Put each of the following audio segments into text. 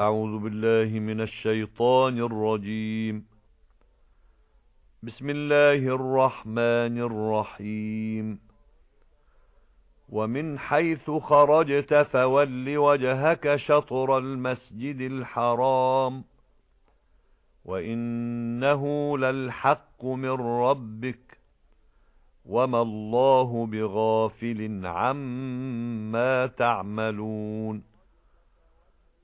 أعوذ بالله من الشيطان الرجيم. بسم الله الرحمن الرحيم. ومن حيث خرجت فول وجهك شطر المسجد الحرام. وَإِنَّهُ لَلْحَقُّ مِنْ رَبِّكَ. وَمَا اللَّهُ بِغَافِلٍ عَمَّا تَعْمَلُونَ.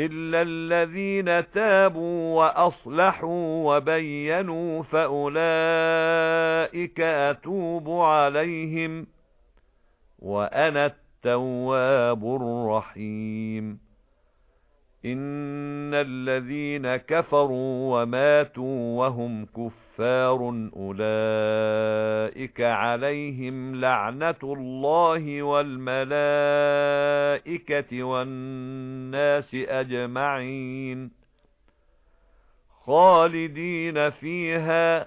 إِلَّا الَّذِينَ تَابُوا وَأَصْلَحُوا وَبَيَّنُوا فَأُولَئِكَ أَتُوبُ عَلَيْهِمْ وَأَنَا التَّوَّابُ الرَّحِيمُ إِنَّ الَّذِينَ كَفَرُوا وَمَاتُوا وَهُمْ كُفَّارٌ أُولَئِكَ عَلَيْهِمْ لَعْنَةُ اللَّهِ وَالْمَلَائِكَةِ وَالنَّاسِ أَجْمَعِينَ خَالِدِينَ فِيهَا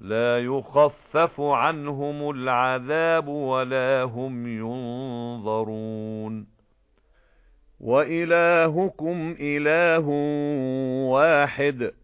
لَا يُخَفَّفُ عَنْهُمُ الْعَذَابُ وَلَا هُمْ يُنظَرُونَ وَإِلَٰهُكُمْ إِلَٰهٌ وَاحِدٌ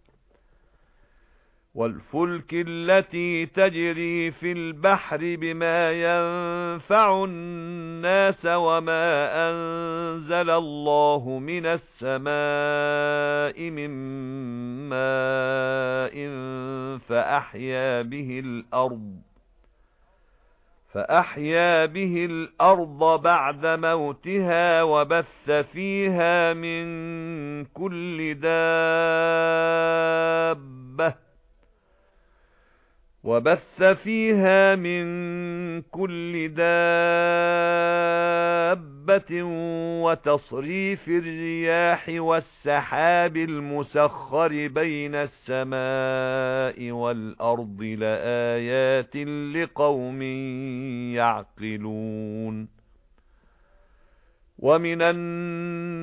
وَالْفُلْكِ الَّتِي تَجْرِي فِي الْبَحْرِ بِمَا يَنفَعُ النَّاسَ وَمَا أَنزَلَ اللَّهُ مِنَ السَّمَاءِ مِن مَّاءٍ فَأَحْيَا بِهِ الْأَرْضَ فَأَحْيَا بِهِ الْأَرْضَ بَعْدَ مَوْتِهَا وَبَثَّ فِيهَا مِن كُلِّ دَابَّةٍ وَبَثَّ فِيهَا مِن كُلِّ دَابَّةٍ وَتَصْرِيفِ الرِّيَاحِ وَالسَّحَابِ الْمُسَخَّرِ بَيْنَ السَّمَاءِ وَالْأَرْضِ لَآيَاتٍ لِقَوْمٍ يَعْقِلُونَ. وَمِنَ النَّاسِ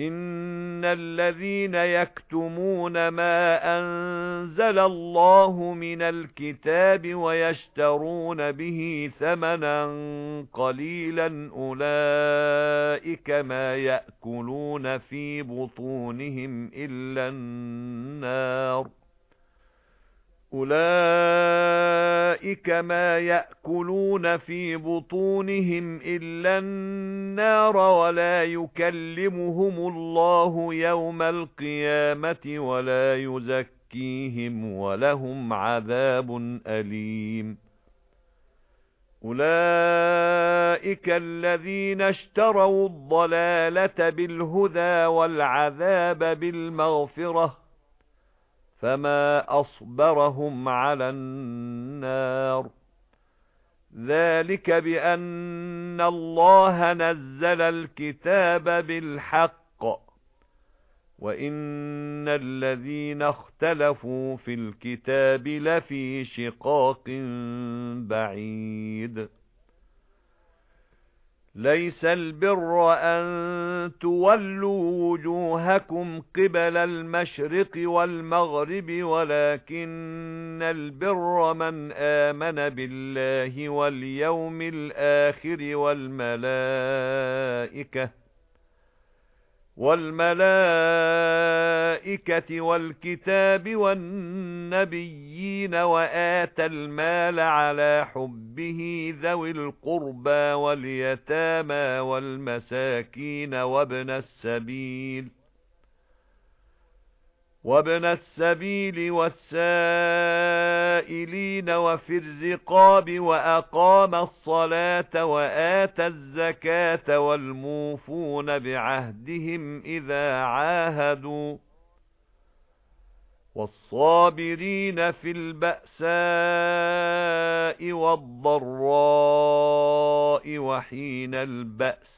إِنَّ الَّذِينَ يَكْتُمُونَ مَا أَنزَلَ اللَّهُ مِنَ الْكِتَابِ وَيَشْتَرُونَ بِهِ ثَمَنًا قَلِيلًا أُولَئِكَ مَا يَأْكُلُونَ فِي بُطُونِهِمْ إِلَّا النَّارَ أُولَئِكَ مَا يَأْكُلُونَ فِي بُطُونِهِمْ إِلَّا النَّارَ وَلَا يُكَلِّمُهُمُ اللَّهُ يَوْمَ الْقِيَامَةِ وَلَا يُزَكِّيهِمْ وَلَهُمْ عَذَابٌ أَلِيمٌ أُولَئِكَ الَّذِينَ اشْتَرَوُا الضَّلَالَةَ بِالْهُدَى وَالْعَذَابَ بِالْمَغْفِرَةِ فَمَا أَصْبَرَهُمْ عَلَى النَّارِ ذَلِكَ بِأَنَّ اللَّهَ نَزَّلَ الْكِتَابَ بِالْحَقِّ وَإِنَّ الَّذِينَ اخْتَلَفُوا فِي الْكِتَابِ لَفِي شِقَاقٍ بَعِيدٍ لَيْسَ الْبِرَّ أَن تُوَلُّوا وُجُوهَكُمْ قِبَلَ الْمَشْرِقِ وَالْمَغْرِبِ وَلَكِنَّ الْبِرَّ مَنْ آمَنَ بِاللَّهِ وَالْيَوْمِ الْآخِرِ وَالْمَلَائِكَةِ. وَالْمَلَائِكَةِ وَالْكِتَابِ وَالنَّبِيِّينَ وَآتَى الْمَالَ عَلَى حُبِّهِ ذَوِي الْقُرْبَى وَالْيَتَامَى وَالْمَسَاكِينَ وَابْنَ السَّبِيلِ وَابْنَ السَّبِيلِ وَالسَّائِلِينَ وَفِي الرِّقَابِ وَأَقَامَ الصَّلَاةَ وَآتَى الزَّكَاةَ وَالْمُوفُونَ بِعَهْدِهِمْ إِذَا عَاهَدُوا وَالصَّابِرِينَ فِي الْبَأْسَاءِ وَالضَّرَّاءِ وَحِينَ الْبَأْسِ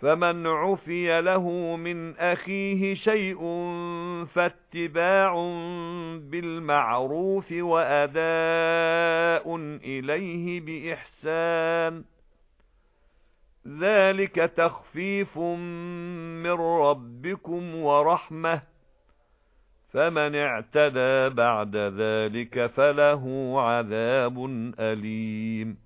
فَمَنْ عُفِيَ لَهُ مِنْ أَخِيهِ شَيْءٌ فَاتِّبَاعٌ بِالْمَعْرُوفِ وَأَدَاءٌ إِلَيْهِ بِإِحْسَانٍ ذَلِكَ تَخْفِيفٌ مِنْ رَبِّكُمْ وَرَحْمَةٌ فَمَنِ اعْتَدَى بَعْدَ ذَلِكَ فَلَهُ عَذَابٌ أَلِيمٌ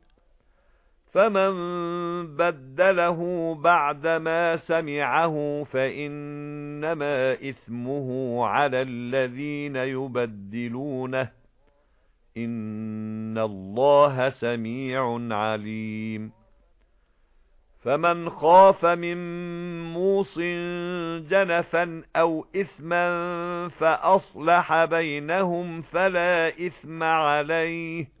فَمَن بَدَّلَهُ بَعْدَمَا سَمِعَهُ فَإِنَّمَا إِثْمُهُ عَلَى الَّذِينَ يُبَدِّلُونَهُ. إِنَّ اللَّهَ سَمِيعٌ عَلِيمٌ. فَمَنْ خَافَ مِنْ مُوصٍ جَنَفًا أَوْ إِثْمًا فَأَصْلَحَ بَيْنَهُمْ فَلَا إِثْمَ عَلَيْهِ.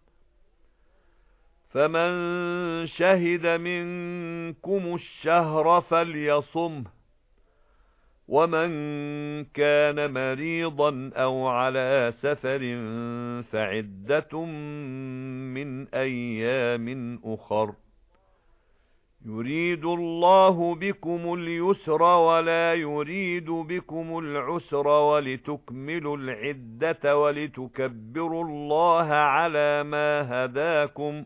فَمَن شَهِدَ مِنكُمُ الشَّهْرَ فَلْيَصُمْهُ وَمَن كَانَ مَرِيضًا أَوْ عَلَى سَفَرٍ فَعِدَّةٌ مِنْ أَيَّامٍ أُخَرَ يُرِيدُ اللَّهُ بِكُمُ الْيُسْرَ وَلَا يُرِيدُ بِكُمُ الْعُسْرَ وَلِتُكْمِلُوا الْعِدَّةَ وَلِتُكَبِّرُوا اللَّهَ عَلَى مَا هَدَاكُمْ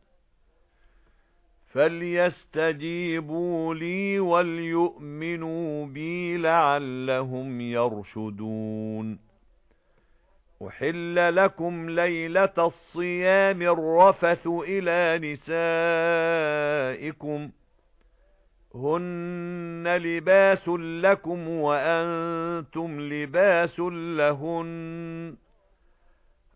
فَلْيَسْتَجِيبُوا لِي وَلْيُؤْمِنُوا بِي لَعَلَّهُمْ يَرْشُدُونَ أُحِلَّ لَكُمْ لَيْلَةَ الصِّيَامِ الرَّفَثُ إِلَى نِسَائِكُمْ هُنَّ لِبَاسٌ لَكُمْ وَأَنْتُمْ لِبَاسٌ لَهُنَّ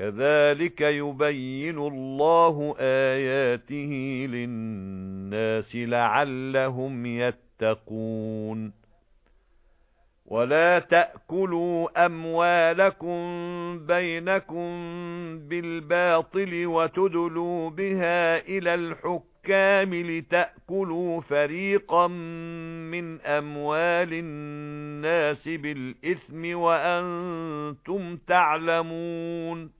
كَذَلِكَ يُبَيِّنُ اللَّهُ آيَاتِهِ لِلنَّاسِ لَعَلَّهُمْ يَتَّقُونَ. وَلَا تَأْكُلُوا أَمْوَالَكُمْ بَيْنَكُمْ بِالْبَاطِلِ وَتُدْلُوا بِهَا إِلَى الْحُكَّامِ لِتَأْكُلُوا فَرِيقًا مِنْ أَمْوَالِ النَّاسِ بِالْإِثْمِ وَأَنْتُمْ تَعْلَمُونَ.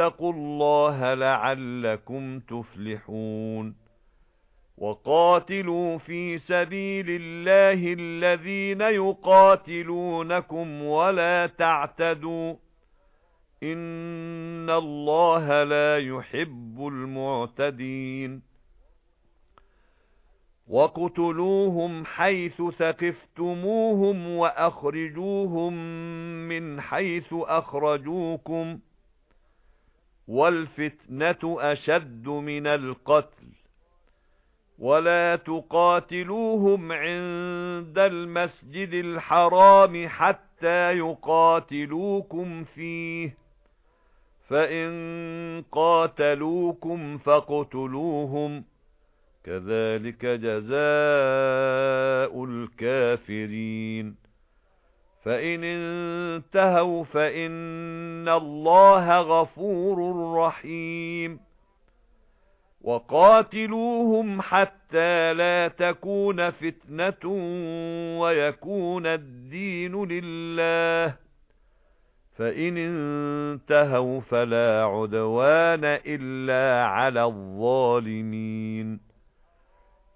اللَّهَ لَعَلَّكُمْ تُفْلِحُونَ وَقَاتِلُوا فِي سَبِيلِ اللَّهِ الَّذِينَ يُقَاتِلُونَكُمْ وَلَا تَعْتَدُوا إِنَّ اللَّهَ لَا يُحِبُّ الْمُعْتَدِينَ وَاقْتُلُوهُمْ حَيْثُ ثَقِفْتُمُوهُمْ وَأَخْرِجُوهُمْ مِنْ حَيْثُ أَخْرَجُوكُمْ وَالْفِتْنَةُ أَشَدُّ مِنَ الْقَتْلِ. وَلَا تُقَاتِلُوهُمْ عِندَ الْمَسْجِدِ الْحَرَامِ حَتَّى يُقَاتِلُوكُمْ فِيهِ. فَإِن قَاتَلُوكُمْ فَاقْتُلُوهُمْ. كَذَلِكَ جَزَاءُ الْكَافِرِينَ. فَإِنِ انتهوا فَإِنَّ اللَّهَ غَفُورٌ رَّحِيمٌ وَقَاتِلُوهُمْ حَتَّى لَا تَكُونَ فِتْنَةٌ وَيَكُونَ الدِّينُ لِلَّهِ فَإِنِ انتهوا فَلَا عُدْوَانَ إِلَّا عَلَى الظَّالِمِينَ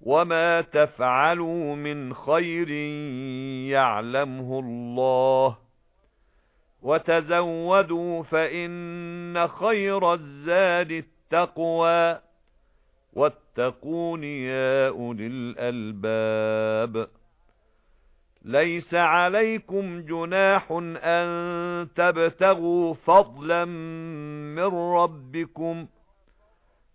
وَمَا تَفْعَلُوا مِنْ خَيْرٍ يَعْلَمْهُ اللَّهُ وَتَزَوَّدُوا فَإِنَّ خَيْرَ الزَّادِ التَّقْوَى وَاتَّقُونِ يَا أُولِي الْأَلْبَابِ لَيْسَ عَلَيْكُمْ جُنَاحٌ أَن تَبْتَغُوا فَضْلًا مِّن رَّبِّكُمْ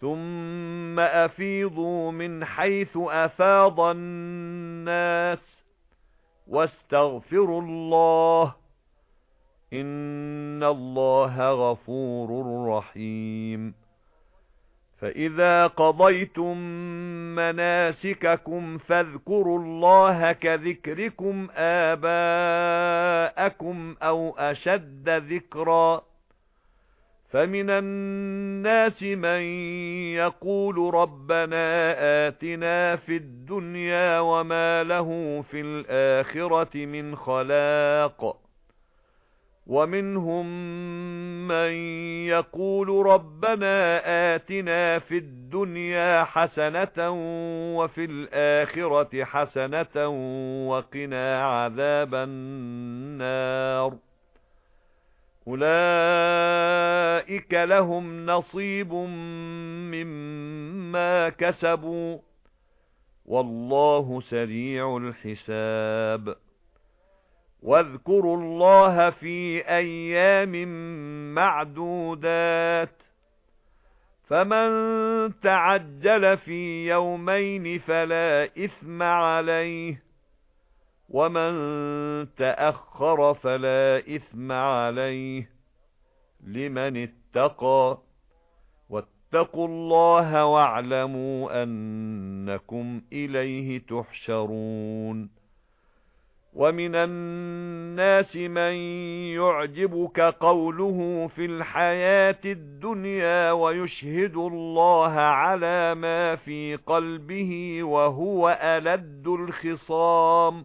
ثُمَّ أَفِيضُوا مِنْ حَيْثُ أَفَاضَ النَّاسُ وَاسْتَغْفِرُوا اللَّهَ إِنَّ اللَّهَ غَفُورٌ رَّحِيمٌ فَإِذَا قَضَيْتُم مَّنَاسِكَكُمْ فَاذْكُرُوا اللَّهَ كَذِكْرِكُمْ آبَاءَكُمْ أَوْ أَشَدَّ ذِكْرًا فَمِنَ النَّاسِ مَن يَقُولُ رَبَّنَا آتِنَا فِي الدُّنْيَا وَمَا لَهُ فِي الْآخِرَةِ مِنْ خَلَاقٍ وَمِنْهُمْ مَن يَقُولُ رَبَّنَا آتِنَا فِي الدُّنْيَا حَسَنَةً وَفِي الْآخِرَةِ حَسَنَةً وَقِنَا عَذَابَ النَّارِ أُولَئِكَ لَهُمْ نَصِيبٌ مِّمَّا كَسَبُوا وَاللَّهُ سَرِيعُ الْحِسَابِ. وَاذْكُرُوا اللَّهَ فِي أَيَّامٍ مَّعْدُودَاتٍ. فَمَن تَعَجَّلَ فِي يَوْمَيْنِ فَلَا إِثْمَ عَلَيْهِ. وَمَن تَأَخَّرَ فَلَا إِثْمَ عَلَيْهِ لِمَنِ اتَّقَى وَاتَّقُوا اللَّهَ وَاعْلَمُوا أَنَّكُمْ إِلَيْهِ تُحْشَرُونَ وَمِنَ النَّاسِ مَن يُعْجِبُكَ قَوْلُهُ فِي الْحَيَاةِ الدُّنْيَا وَيُشْهِدُ اللَّهَ عَلَى مَا فِي قَلْبِهِ وَهُوَ أَلَدُّ الْخِصَامِ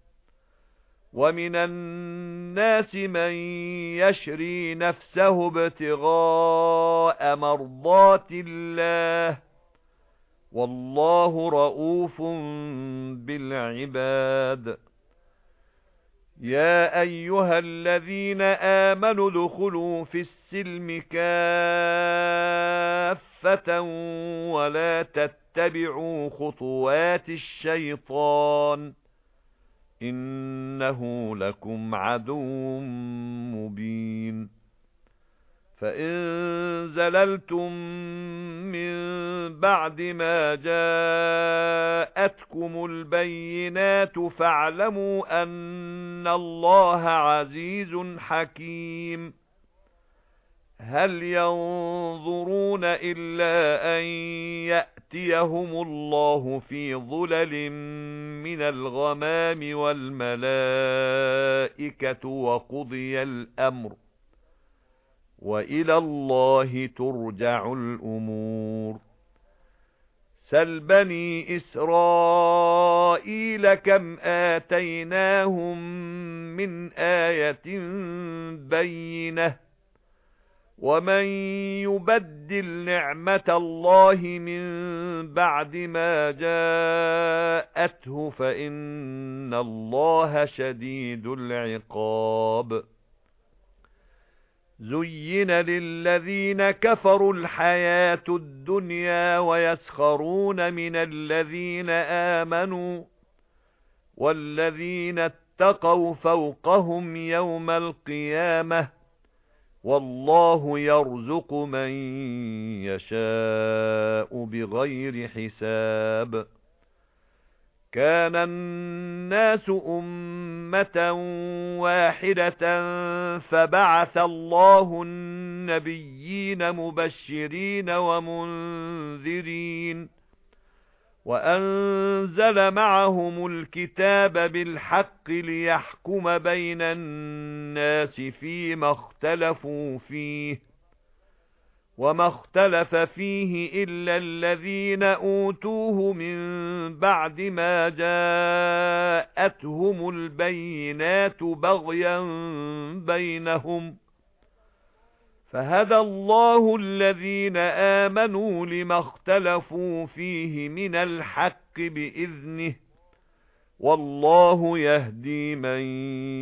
وَمِنَ النَّاسِ مَن يَشْرِي نَفْسَهُ ابْتِغَاءَ مَرْضَاتِ اللَّهِ وَاللَّهُ رَءُوفٌ بِالْعِبَادِ. يَا أَيُّهَا الَّذِينَ آمَنُوا ادْخُلُوا فِي السِّلْمِ كَافَّةً وَلَا تَتَّبِعُوا خُطُوَاتِ الشَّيْطَانِ. إِنَّهُ لَكُمْ عَدُوٌّ مُبِينٌ. فَإِن زَلَلْتُم مِّن بَعْدِ مَا جَاءَتْكُمُ الْبَيِّنَاتُ فَاعْلَمُوا أَنَّ اللَّهَ عَزِيزٌ حَكِيمٌ. هَلْ يَنظُرُونَ إِلَّا أَن يَأْتِيَهُمُ اللَّهُ فِي ظُلَلٍ مِنَ الْغَمَامِ وَالْمَلَائِكَةُ وَقُضِيَ الْأَمْرُ وَإِلَى اللَّهِ تُرْجَعُ الْأُمُورُ سَلْ بَنِي إِسْرَائِيلَ كَمْ آتَيْنَاهُمْ مِنْ آيَةٍ بَيِّنَةٍ وَمَن يُبَدِّلْ نِعْمَةَ اللَّهِ مِن بَعْدِ مَا جَاءَتْهُ فَإِنَّ اللَّهَ شَدِيدُ الْعِقَابِ زُيِّنَ لِلَّذِينَ كَفَرُوا الْحَيَاةُ الدُّنْيَا وَيَسْخَرُونَ مِنَ الَّذِينَ آمَنُوا وَالَّذِينَ اتَّقَوْا فَوْقَهُمْ يَوْمَ الْقِيَامَةِ وَاللَّهُ يَرْزُقُ مَن يَشَاءُ بِغَيْرِ حِسَابٍ. كَانَ النَّاسُ أُمَّةً وَاحِدَةً فَبَعَثَ اللَّهُ النَّبِيِّينَ مُبَشِّرِينَ وَمُنذِرِينَ وَأَنزَلَ مَعَهُمُ الْكِتَابَ بِالْحَقِّ لِيَحْكُمَ بَيْنَ النَّاسِ فِيمَا اخْتَلَفُوا فِيهِ وَمَا اخْتَلَفَ فِيهِ إِلَّا الَّذِينَ أُوتُوهُ مِنْ بَعْدِ مَا جَاءَتْهُمُ الْبَيِّنَاتُ بَغْيًا بَيْنَهُمْ فَهَدَى اللَّهُ الَّذِينَ آمَنُوا لِمَا اخْتَلَفُوا فِيهِ مِنَ الْحَقِّ بِإِذْنِهِ وَاللَّهُ يَهْدِي مَن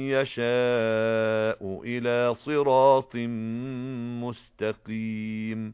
يَشَاءُ إِلَى صِرَاطٍ مُسْتَقِيمٍ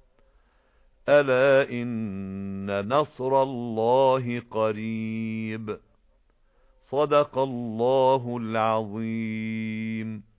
أَلَا إِنَّ نَصْرَ اللَّهِ قَرِيبٌ. صَدَقَ اللَّهُ الْعَظِيمُ.